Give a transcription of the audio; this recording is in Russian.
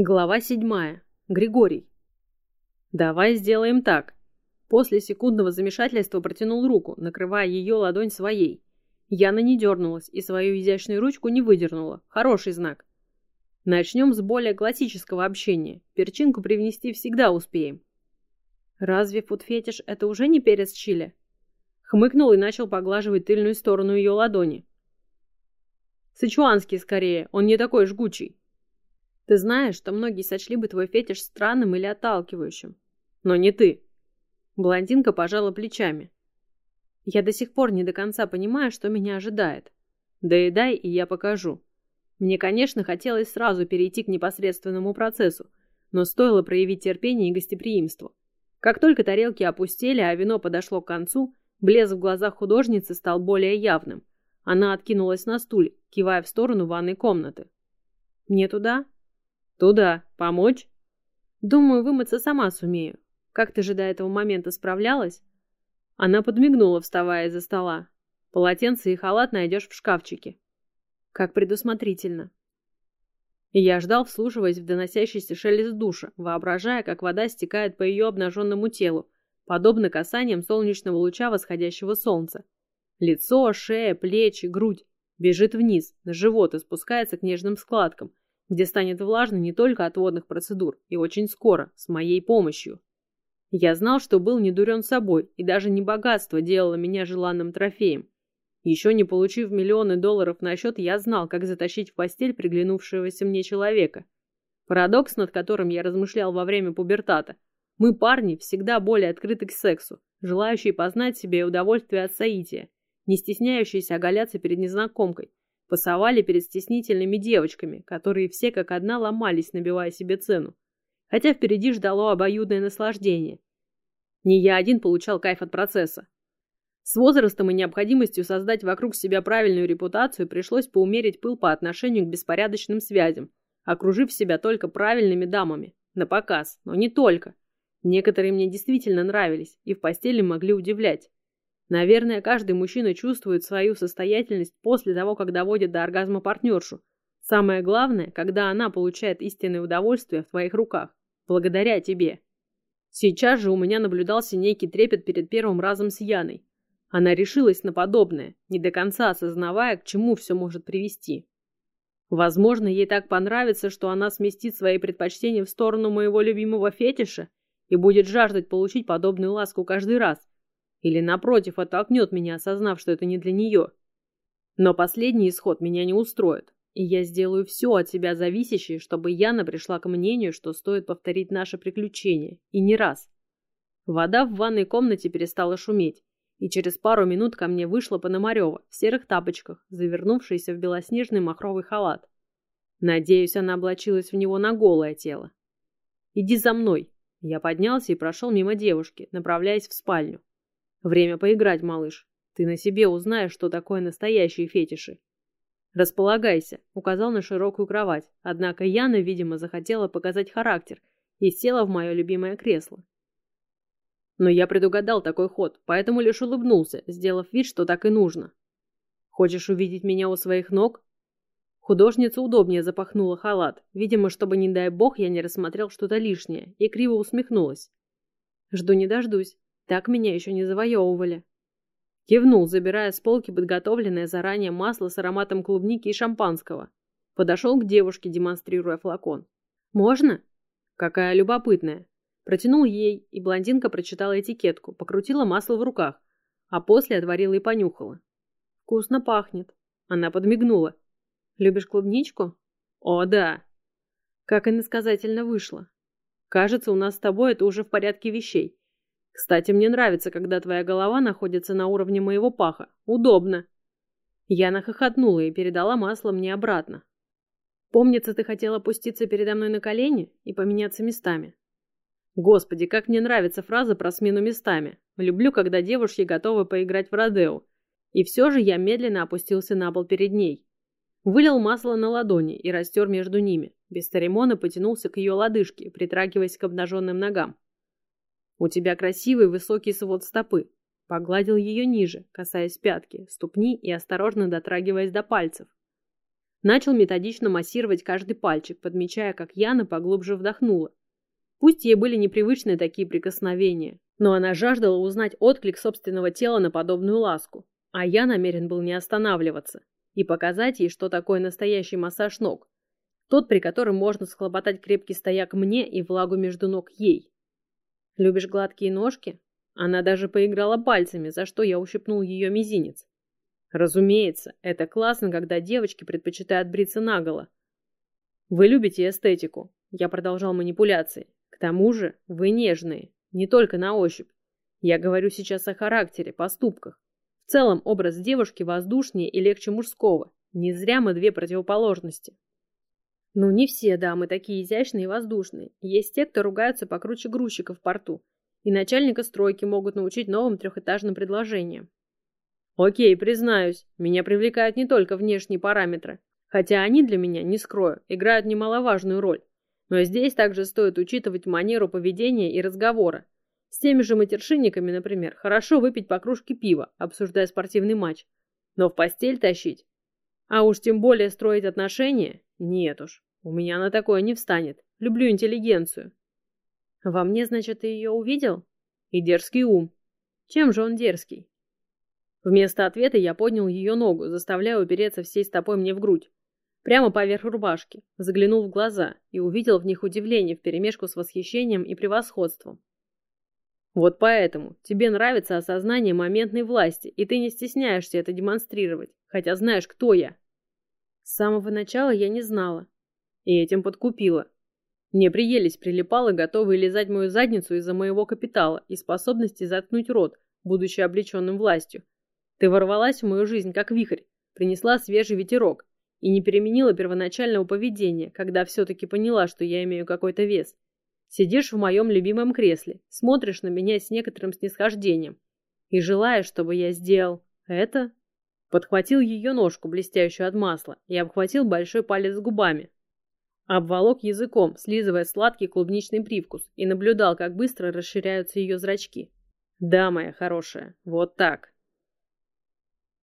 Глава седьмая. Григорий. «Давай сделаем так». После секундного замешательства протянул руку, накрывая ее ладонь своей. Яна не дернулась и свою изящную ручку не выдернула. Хороший знак. Начнем с более классического общения. Перчинку привнести всегда успеем. Разве фудфетиш это уже не перец чили? Хмыкнул и начал поглаживать тыльную сторону ее ладони. Сычуанский скорее, он не такой жгучий. Ты знаешь, что многие сочли бы твой фетиш странным или отталкивающим. Но не ты. Блондинка пожала плечами. Я до сих пор не до конца понимаю, что меня ожидает. Доедай, и я покажу. Мне, конечно, хотелось сразу перейти к непосредственному процессу, но стоило проявить терпение и гостеприимство. Как только тарелки опустели, а вино подошло к концу, блеск в глазах художницы стал более явным. Она откинулась на стуле, кивая в сторону ванной комнаты. «Мне туда?» «Туда. Помочь?» «Думаю, вымыться сама сумею. Как ты же до этого момента справлялась?» Она подмигнула, вставая из-за стола. «Полотенце и халат найдешь в шкафчике». «Как предусмотрительно». Я ждал, вслушиваясь в доносящийся шелест душа, воображая, как вода стекает по ее обнаженному телу, подобно касаниям солнечного луча восходящего солнца. Лицо, шея, плечи, грудь бежит вниз, на живот и спускается к нежным складкам, где станет влажно не только от водных процедур, и очень скоро, с моей помощью. Я знал, что был не дурен собой, и даже не богатство делало меня желанным трофеем. Еще не получив миллионы долларов на счет, я знал, как затащить в постель приглянувшегося мне человека. Парадокс, над которым я размышлял во время пубертата. Мы, парни, всегда более открыты к сексу, желающие познать себе удовольствие от соития, не стесняющиеся оголяться перед незнакомкой, Пасовали перед стеснительными девочками, которые все как одна ломались, набивая себе цену. Хотя впереди ждало обоюдное наслаждение. Не я один получал кайф от процесса. С возрастом и необходимостью создать вокруг себя правильную репутацию пришлось поумерить пыл по отношению к беспорядочным связям, окружив себя только правильными дамами. На показ, но не только. Некоторые мне действительно нравились и в постели могли удивлять. Наверное, каждый мужчина чувствует свою состоятельность после того, как доводит до оргазма партнершу. Самое главное, когда она получает истинное удовольствие в твоих руках. Благодаря тебе. Сейчас же у меня наблюдался некий трепет перед первым разом с Яной. Она решилась на подобное, не до конца осознавая, к чему все может привести. Возможно, ей так понравится, что она сместит свои предпочтения в сторону моего любимого фетиша и будет жаждать получить подобную ласку каждый раз, или, напротив, оттолкнет меня, осознав, что это не для нее. Но последний исход меня не устроит, и я сделаю все от себя зависящее, чтобы Яна пришла к мнению, что стоит повторить наше приключение, и не раз. Вода в ванной комнате перестала шуметь, и через пару минут ко мне вышла Пономарева в серых тапочках, завернувшаяся в белоснежный махровый халат. Надеюсь, она облачилась в него на голое тело. «Иди за мной!» Я поднялся и прошел мимо девушки, направляясь в спальню. Время поиграть, малыш. Ты на себе узнаешь, что такое настоящие фетиши. Располагайся, указал на широкую кровать. Однако Яна, видимо, захотела показать характер и села в мое любимое кресло. Но я предугадал такой ход, поэтому лишь улыбнулся, сделав вид, что так и нужно. Хочешь увидеть меня у своих ног? Художница удобнее запахнула халат, видимо, чтобы, не дай бог, я не рассмотрел что-то лишнее, и криво усмехнулась. Жду не дождусь. Так меня еще не завоевывали. Кивнул, забирая с полки подготовленное заранее масло с ароматом клубники и шампанского. Подошел к девушке, демонстрируя флакон. «Можно?» «Какая любопытная!» Протянул ей, и блондинка прочитала этикетку, покрутила масло в руках, а после отварила и понюхала. «Вкусно пахнет!» Она подмигнула. «Любишь клубничку?» «О, да!» Как иносказательно вышло. «Кажется, у нас с тобой это уже в порядке вещей. Кстати, мне нравится, когда твоя голова находится на уровне моего паха. Удобно. Я нахохотнула и передала масло мне обратно. Помнится, ты хотела опуститься передо мной на колени и поменяться местами. Господи, как мне нравится фраза про смену местами. Люблю, когда девушки готовы поиграть в Родео. И все же я медленно опустился на пол перед ней. Вылил масло на ладони и растер между ними. Без церемона потянулся к ее лодыжке, притрагиваясь к обнаженным ногам. «У тебя красивый высокий свод стопы». Погладил ее ниже, касаясь пятки, ступни и осторожно дотрагиваясь до пальцев. Начал методично массировать каждый пальчик, подмечая, как Яна поглубже вдохнула. Пусть ей были непривычны такие прикосновения, но она жаждала узнать отклик собственного тела на подобную ласку. А я намерен был не останавливаться и показать ей, что такое настоящий массаж ног. Тот, при котором можно схлопотать крепкий стояк мне и влагу между ног ей. Любишь гладкие ножки? Она даже поиграла пальцами, за что я ущипнул ее мизинец. Разумеется, это классно, когда девочки предпочитают бриться наголо. Вы любите эстетику. Я продолжал манипуляции. К тому же, вы нежные, не только на ощупь. Я говорю сейчас о характере, поступках. В целом образ девушки воздушнее и легче мужского. Не зря мы две противоположности. Ну, не все дамы такие изящные и воздушные. Есть те, кто ругаются покруче грузчика в порту. И начальника стройки могут научить новым трехэтажным предложениям. Окей, признаюсь, меня привлекают не только внешние параметры. Хотя они для меня, не скрою, играют немаловажную роль. Но здесь также стоит учитывать манеру поведения и разговора. С теми же матершинниками, например, хорошо выпить по кружке пива, обсуждая спортивный матч. Но в постель тащить? А уж тем более строить отношения? Нет уж, у меня на такое не встанет. Люблю интеллигенцию. Во мне, значит, ты ее увидел? И дерзкий ум. Чем же он дерзкий? Вместо ответа я поднял ее ногу, заставляя упереться всей стопой мне в грудь. Прямо поверх рубашки, заглянул в глаза и увидел в них удивление вперемешку с восхищением и превосходством. Вот поэтому тебе нравится осознание моментной власти, и ты не стесняешься это демонстрировать, хотя знаешь, кто я. С самого начала я не знала. И этим подкупила. Мне приелись прилипалы, готовые лизать мою задницу из-за моего капитала и способности заткнуть рот, будучи облеченным властью. Ты ворвалась в мою жизнь, как вихрь, принесла свежий ветерок и не переменила первоначального поведения, когда все-таки поняла, что я имею какой-то вес. Сидишь в моем любимом кресле, смотришь на меня с некоторым снисхождением и желаешь, чтобы я сделал это. Подхватил ее ножку, блестящую от масла, и обхватил большой палец губами. Обволок языком, слизывая сладкий клубничный привкус, и наблюдал, как быстро расширяются ее зрачки. «Да, моя хорошая, вот так».